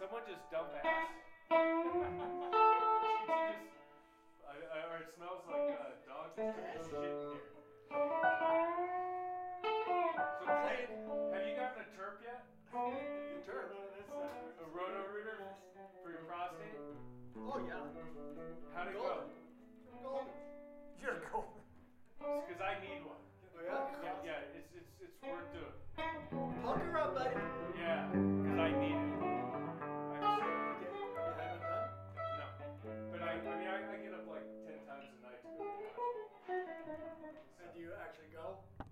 someone just dump ass. just, I, I, or it smells like uh, dogs and shit in here. So Clay, have you gotten a terp yet? The terp? A roto-rooter for your prostate? Oh yeah. How'd it Golden. go? Golden. actually go.